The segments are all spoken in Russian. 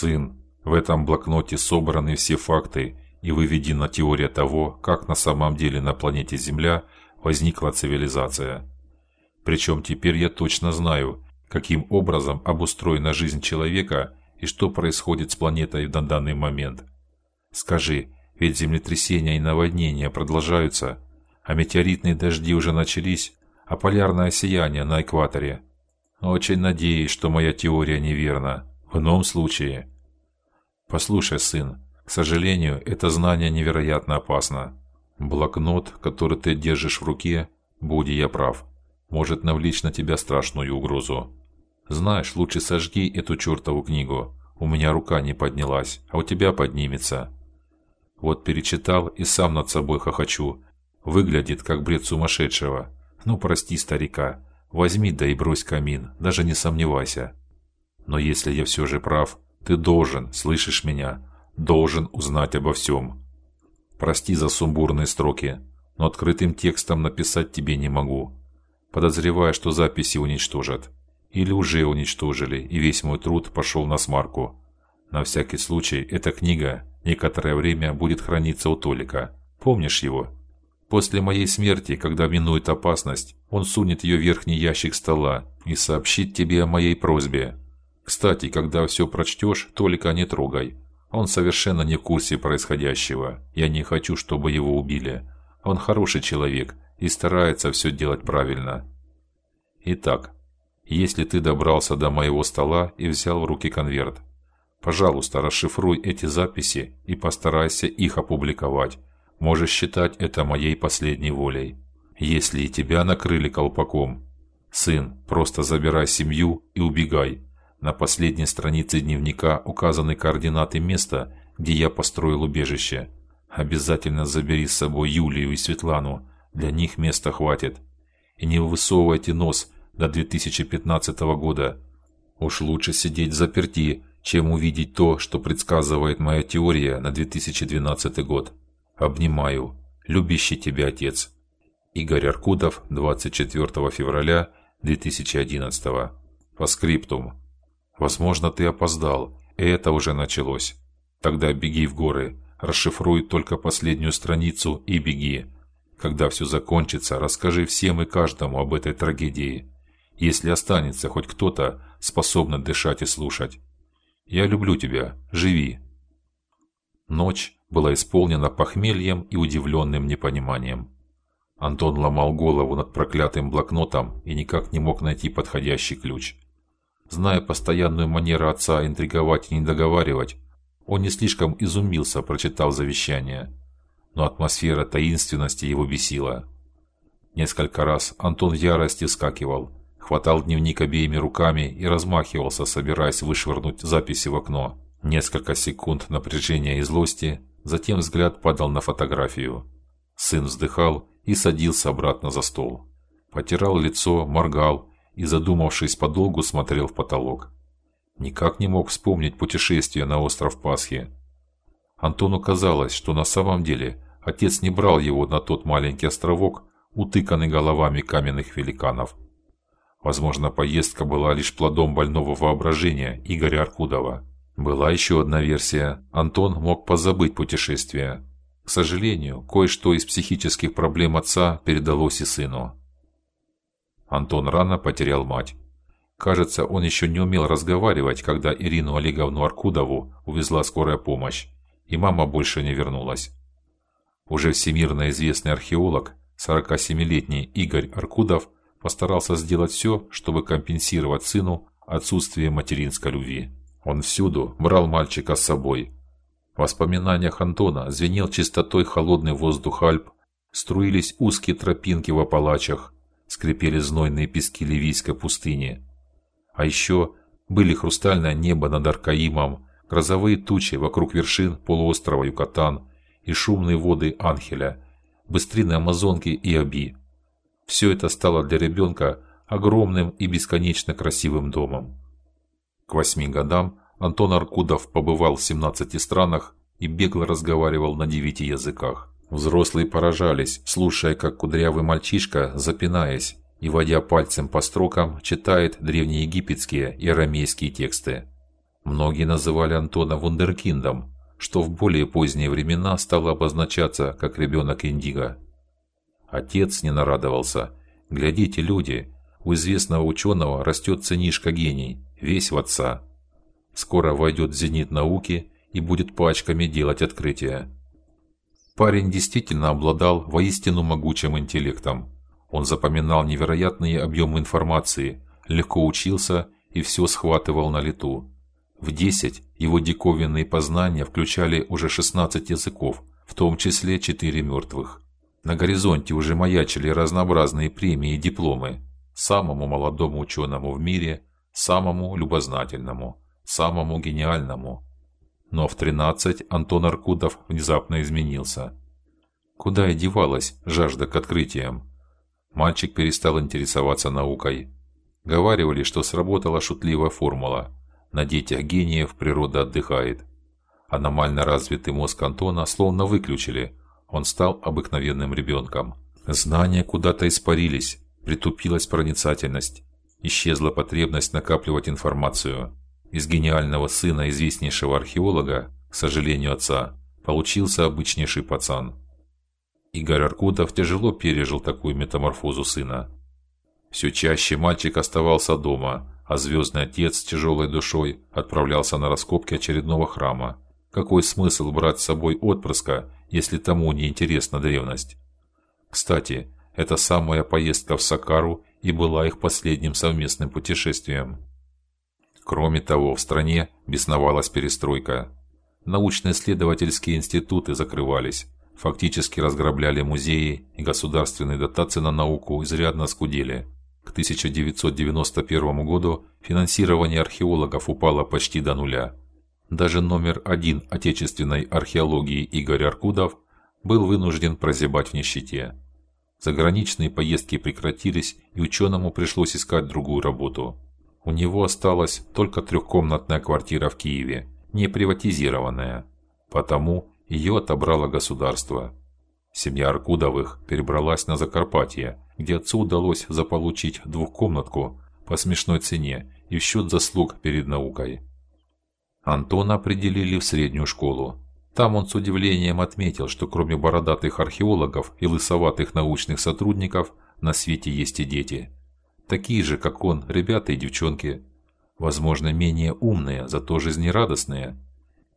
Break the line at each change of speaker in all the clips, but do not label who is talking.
Сын, в этом блокноте собраны все факты и выведена теория того, как на самом деле на планете Земля возникла цивилизация. Причем теперь я точно знаю, каким образом обустроена жизнь человека и что происходит с планетой в данный момент. Скажи, ведь землетрясения и наводнения продолжаются, а метеоритные дожди уже начались, а полярное сияние на экваторе. Очень надеюсь, что моя теория неверна. В ином случае. Послушай, сын, к сожалению, это знание невероятно опасно. Блокнот, который ты держишь в руке, будь я прав, может навлечь на тебя страшную угрозу. Знаешь, лучше сожги эту чертову книгу. У меня рука не поднялась, а у тебя поднимется. Вот перечитал и сам над собой хохочу. Выглядит как бред сумасшедшего. Ну прости, старика. Возьми да и брось камин, даже не сомневайся. Но если я все же прав, ты должен, слышишь меня, должен узнать обо всем. Прости за сумбурные строки, но открытым текстом написать тебе не могу. Подозреваю, что записи уничтожат или уже уничтожили, и весь мой труд пошел на смарку. На всякий случай эта книга некоторое время будет храниться у Толика. Помнишь его? После моей смерти, когда минует опасность, он сунет ее в верхний ящик стола и сообщит тебе о моей просьбе. Кстати, когда все прочтешь, Толика не трогай. Он совершенно не в курсе происходящего. Я не хочу, чтобы его убили. Он хороший человек и старается все делать правильно. Итак, если ты добрался до моего стола и взял в руки конверт, пожалуйста, расшифруй эти записи и постарайся их опубликовать. Можешь считать это моей последней волей. Если и тебя накрыли колпаком, сын, просто забирай семью и убегай. На последней странице дневника указаны координаты места, где я построил убежище. Обязательно забери с собой Юлию и Светлану. Для них места хватит. И не высовывайте нос до 2015 года. Уж лучше сидеть заперти, чем увидеть то, что предсказывает моя теория на 2012 год. Обнимаю, любящий тебя отец. Игорь Аркудов, 24 февраля 2011. По скриптум. Возможно, ты опоздал, и это уже началось. Тогда беги в горы, расшифруй только последнюю страницу и беги. Когда все закончится, расскажи всем и каждому об этой трагедии если останется хоть кто-то, способный дышать и слушать. Я люблю тебя, живи. Ночь была исполнена похмельем и удивленным непониманием. Антон ломал голову над проклятым блокнотом и никак не мог найти подходящий ключ. Зная постоянную манеру отца интриговать и не договаривать, он не слишком изумился, прочитав завещание, но атмосфера таинственности его бесила. Несколько раз Антон в ярости вскакивал, хватал дневник обеими руками и размахивался, собираясь вышвырнуть записи в окно. Несколько секунд напряжения и злости, затем взгляд падал на фотографию. Сын вздыхал и садился обратно за стол. Потирал лицо, моргал и, задумавшись подолгу, смотрел в потолок. Никак не мог вспомнить путешествие на остров Пасхи. Антону казалось, что на самом деле отец не брал его на тот маленький островок, утыканный головами каменных великанов. Возможно, поездка была лишь плодом больного воображения Игоря Аркудова. Была еще одна версия. Антон мог позабыть путешествие. К сожалению, кое-что из психических проблем отца передалось и сыну. Антон рано потерял мать. Кажется, он еще не умел разговаривать, когда Ирину Олеговну Аркудову увезла скорая помощь, и мама больше не вернулась. Уже всемирно известный археолог, 47-летний Игорь Аркудов, постарался сделать все, чтобы компенсировать сыну отсутствие материнской любви. Он всюду брал мальчика с собой. В воспоминаниях Антона звенел чистотой холодный воздух Альп, струились узкие тропинки в Апалачах, скрипели знойные пески ливийской пустыни. А еще были хрустальное небо над Аркаимом, грозовые тучи вокруг вершин полуострова Юкатан и шумные воды Анхеля, быстрины Амазонки и Аби. Все это стало для ребенка огромным и бесконечно красивым домом. К восьми годам Антон Аркудов побывал в 17 странах и бегло разговаривал на девяти языках. Взрослые поражались, слушая, как кудрявый мальчишка, запинаясь и водя пальцем по строкам, читает древнеегипетские и арамейские тексты. Многие называли Антона вундеркиндом, что в более поздние времена стало обозначаться как ребенок Индиго. Отец не нарадовался. Глядите, люди, у известного ученого растет сынишка гений, весь в отца. Скоро войдет в зенит науки и будет пачками делать открытия. Парень действительно обладал воистину могучим интеллектом. Он запоминал невероятные объемы информации, легко учился и все схватывал на лету. В десять его диковинные познания включали уже 16 языков, в том числе четыре мертвых. На горизонте уже маячили разнообразные премии и дипломы самому молодому ученому в мире, самому любознательному, самому гениальному. Но в тринадцать Антон Аркудов внезапно изменился. Куда и девалась жажда к открытиям? Мальчик перестал интересоваться наукой. Говаривали, что сработала шутливая формула: на детях гениев природа отдыхает. Аномально развитый мозг Антона словно выключили. Он стал обыкновенным ребенком. Знания куда-то испарились, притупилась проницательность, исчезла потребность накапливать информацию. Из гениального сына известнейшего археолога, к сожалению, отца, получился обычнейший пацан. Игорь Аркудов тяжело пережил такую метаморфозу сына. Все чаще мальчик оставался дома, а звездный отец с тяжелой душой отправлялся на раскопки очередного храма. Какой смысл брать с собой отпрыска, если тому не интересна древность? Кстати, эта самая поездка в Сакару и была их последним совместным путешествием. Кроме того, в стране бесновалась перестройка. Научно-исследовательские институты закрывались, фактически разграбляли музеи, и государственные дотации на науку изрядно скудели. К 1991 году финансирование археологов упало почти до нуля. Даже номер один отечественной археологии Игорь Аркудов был вынужден прозябать в нищете. Заграничные поездки прекратились, и ученому пришлось искать другую работу. У него осталась только трехкомнатная квартира в Киеве, не приватизированная, потому ее отобрало государство. Семья Аркудовых перебралась на Закарпатье, где отцу удалось заполучить двухкомнатку по смешной цене и в счет заслуг перед наукой. Антона определили в среднюю школу, там он с удивлением отметил, что кроме бородатых археологов и лысоватых научных сотрудников на свете есть и дети, такие же, как он, ребята и девчонки, возможно, менее умные, зато жизнерадостные.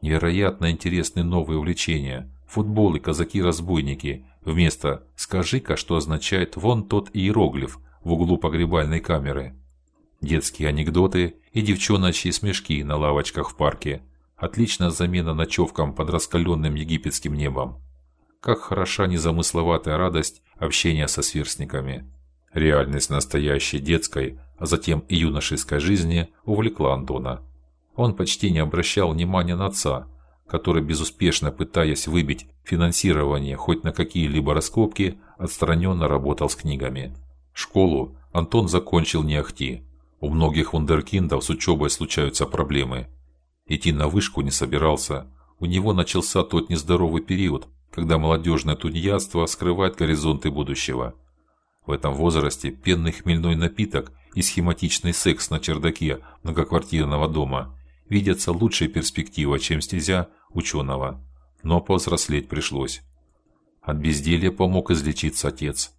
Невероятно интересны новые увлечения: футбол и казаки-разбойники вместо "скажи-ка, что означает вон тот иероглиф в углу погребальной камеры". Детские анекдоты и девчоночьи смешки на лавочках в парке Отличная замена ночевкам под раскаленным египетским небом. Как хороша незамысловатая радость общения со сверстниками. Реальность настоящей детской, а затем и юношеской жизни увлекла Антона. Он почти не обращал внимания на отца, который безуспешно пытаясь выбить финансирование хоть на какие-либо раскопки, отстраненно работал с книгами. Школу Антон закончил не ахти. У многих вундеркиндов с учебой случаются проблемы. Идти на вышку не собирался. У него начался тот нездоровый период, когда молодежное тунеядство скрывает горизонты будущего. В этом возрасте пенный хмельной напиток и схематичный секс на чердаке многоквартирного дома видятся лучшей перспективой, чем стезя ученого. Но повзрослеть пришлось. От безделья помог излечиться отец.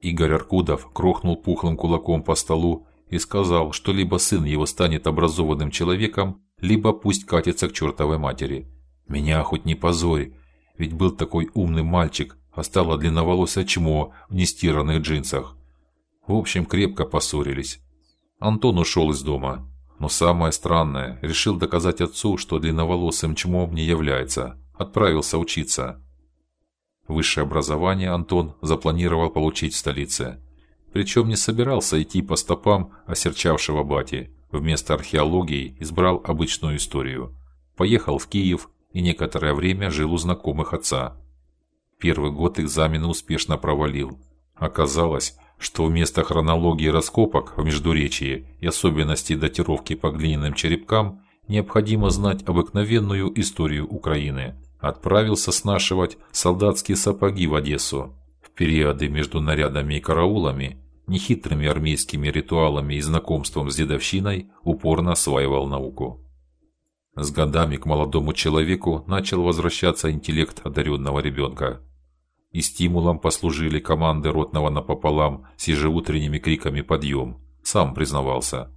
Игорь Аркудов крохнул пухлым кулаком по столу и сказал, что либо сын его станет образованным человеком, либо пусть катится к чертовой матери. Меня хоть не позорь, ведь был такой умный мальчик, а стало длинноволосое чмо в нестиранных джинсах. В общем, крепко поссорились. Антон ушел из дома, но самое странное, решил доказать отцу, что длинноволосым чмом не является. Отправился учиться. Высшее образование Антон запланировал получить в столице. Причем не собирался идти по стопам осерчавшего бати. Вместо археологии избрал обычную историю. Поехал в Киев и некоторое время жил у знакомых отца. Первый год экзамены успешно провалил. Оказалось, что вместо хронологии раскопок в Междуречии и особенностей датировки по глиняным черепкам необходимо знать обыкновенную историю Украины. Отправился снашивать солдатские сапоги в Одессу. В периоды между нарядами и караулами нехитрыми армейскими ритуалами и знакомством с дедовщиной упорно осваивал науку. С годами к молодому человеку начал возвращаться интеллект одаренного ребенка. И стимулом послужили команды ротного напополам с ежеутренними криками подъем. Сам признавался.